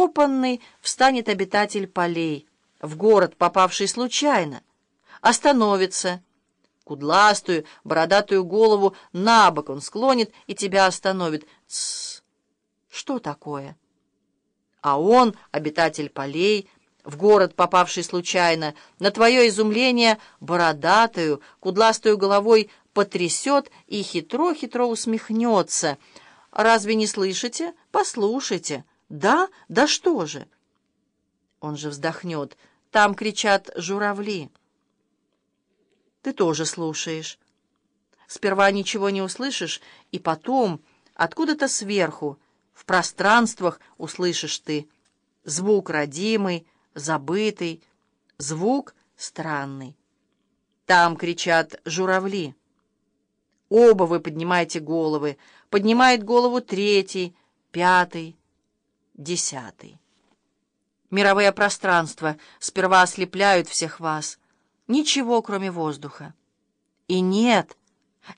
вкопанный встанет обитатель полей, в город, попавший случайно, остановится, кудластую, бородатую голову на бок он склонит и тебя остановит. Тссс! Что такое? А он, обитатель полей, в город, попавший случайно, на твое изумление бородатую, кудластую головой потрясет и хитро-хитро усмехнется. «Разве не слышите? Послушайте. Да? Да что же?» Он же вздохнет. «Там кричат журавли». Ты тоже слушаешь. Сперва ничего не услышишь, и потом, откуда-то сверху, в пространствах услышишь ты звук родимый, забытый, звук странный. Там кричат журавли. Оба вы поднимаете головы. Поднимает голову третий, пятый, десятый. Мировые пространства сперва ослепляют всех вас. Ничего, кроме воздуха. И нет,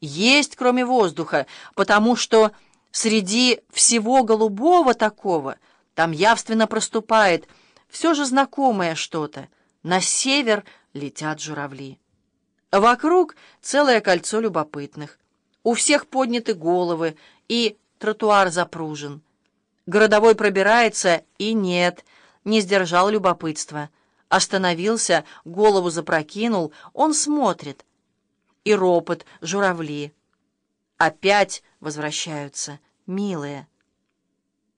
есть кроме воздуха, потому что среди всего голубого такого там явственно проступает все же знакомое что-то. На север летят журавли. Вокруг целое кольцо любопытных. У всех подняты головы, и тротуар запружен. Городовой пробирается, и нет, не сдержал любопытства. Остановился, голову запрокинул, он смотрит. И ропот, журавли. Опять возвращаются, милые.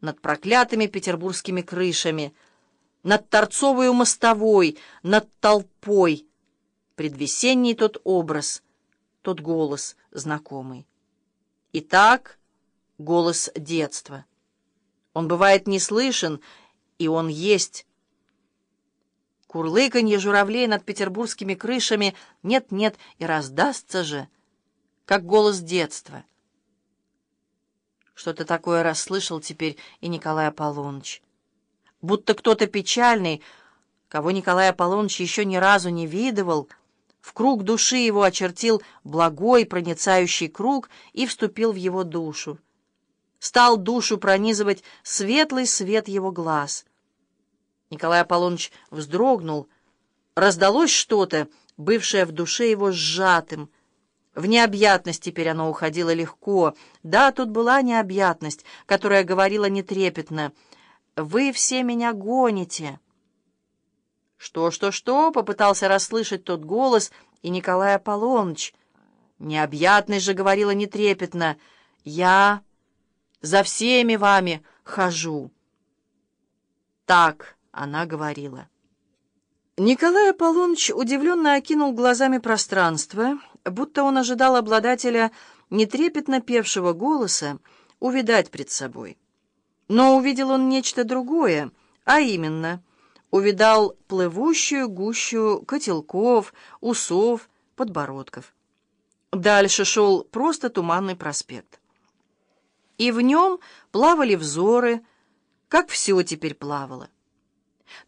Над проклятыми петербургскими крышами, над торцовой мостовой, над толпой. Предвесенний тот образ, тот голос знакомый. Итак, голос детства. Он бывает не слышен, и он есть. Курлыканье журавлей над петербургскими крышами нет-нет и раздастся же, как голос детства. Что-то такое расслышал теперь и Николай Аполлоныч. Будто кто-то печальный, кого Николай Аполлоныч еще ни разу не видывал, — в круг души его очертил благой проницающий круг и вступил в его душу. Стал душу пронизывать светлый свет его глаз. Николай Аполлоныч вздрогнул. Раздалось что-то, бывшее в душе его сжатым. В необъятность теперь оно уходило легко. Да, тут была необъятность, которая говорила нетрепетно. «Вы все меня гоните». «Что, что, что?» — попытался расслышать тот голос, и Николай Аполлоныч. Необъятный же говорила нетрепетно. «Я за всеми вами хожу». Так она говорила. Николай Аполлоныч удивленно окинул глазами пространство, будто он ожидал обладателя нетрепетно певшего голоса увидать пред собой. Но увидел он нечто другое, а именно — увидал плывущую гущу котелков, усов, подбородков. Дальше шел просто туманный проспект. И в нем плавали взоры, как все теперь плавало.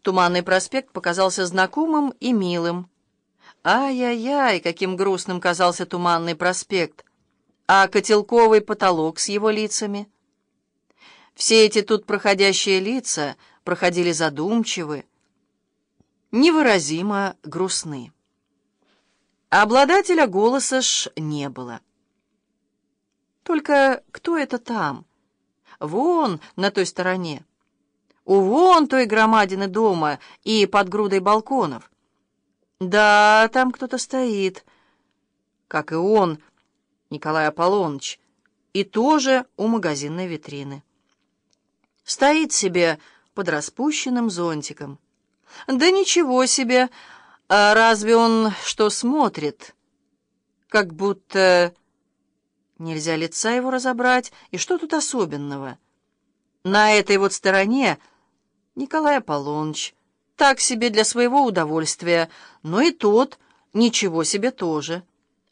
Туманный проспект показался знакомым и милым. Ай-яй-яй, каким грустным казался туманный проспект! А котелковый потолок с его лицами? Все эти тут проходящие лица проходили задумчивы, невыразимо грустны. Обладателя голоса ж не было. Только кто это там? Вон, на той стороне. У вон той громадины дома и под грудой балконов. Да, там кто-то стоит, как и он, Николай Аполлоныч, и тоже у магазинной витрины. Стоит себе под распущенным зонтиком. Да ничего себе! А разве он что смотрит? Как будто... Нельзя лица его разобрать, и что тут особенного? На этой вот стороне Николай Аполлоныч, так себе для своего удовольствия, но и тот ничего себе тоже.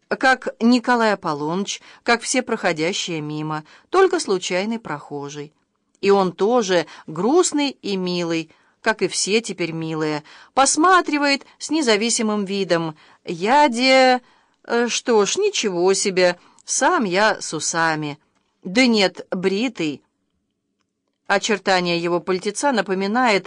Как Николай Аполлоныч, как все проходящие мимо, только случайный прохожий. И он тоже грустный и милый, как и все теперь милые, посматривает с независимым видом. Я де... Э, что ж, ничего себе, сам я с усами. Да нет, бритый. Очертание его пальтеца напоминает